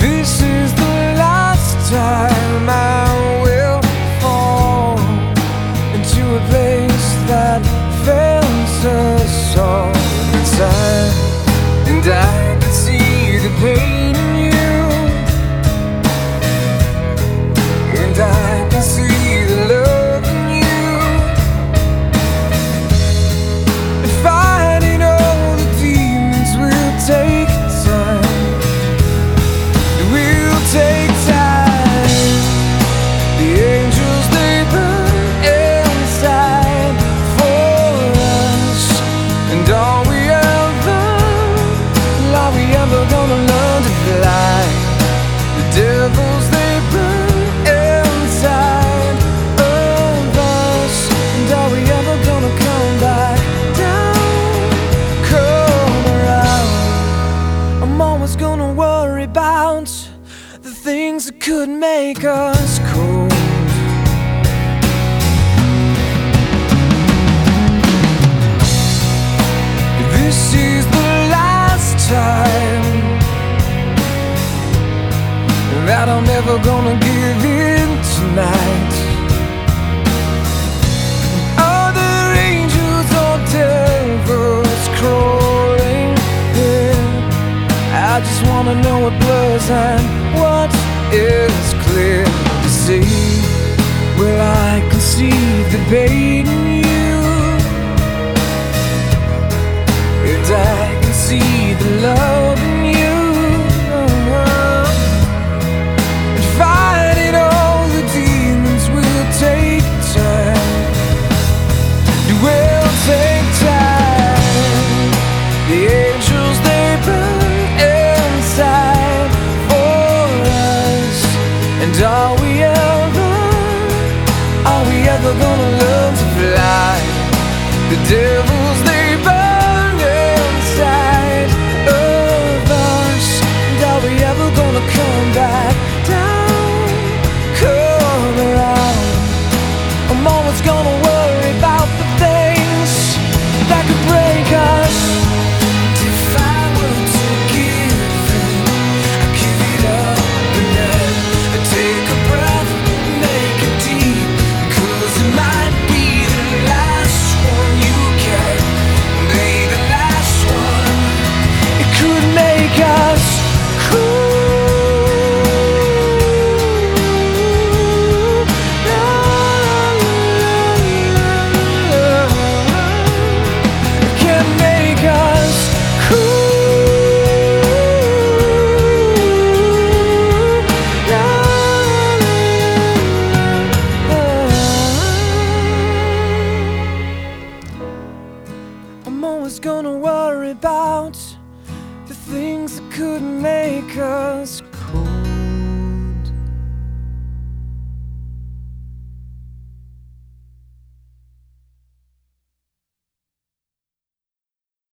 visse make us cold. This is the last time that I'm ever gonna give in tonight. Other angels or devils crawling here. I just wanna know what blurs and what is clear to see. Well, I can see the pain And are we ever, are we ever gonna learn to fly? The devils about the things that could make us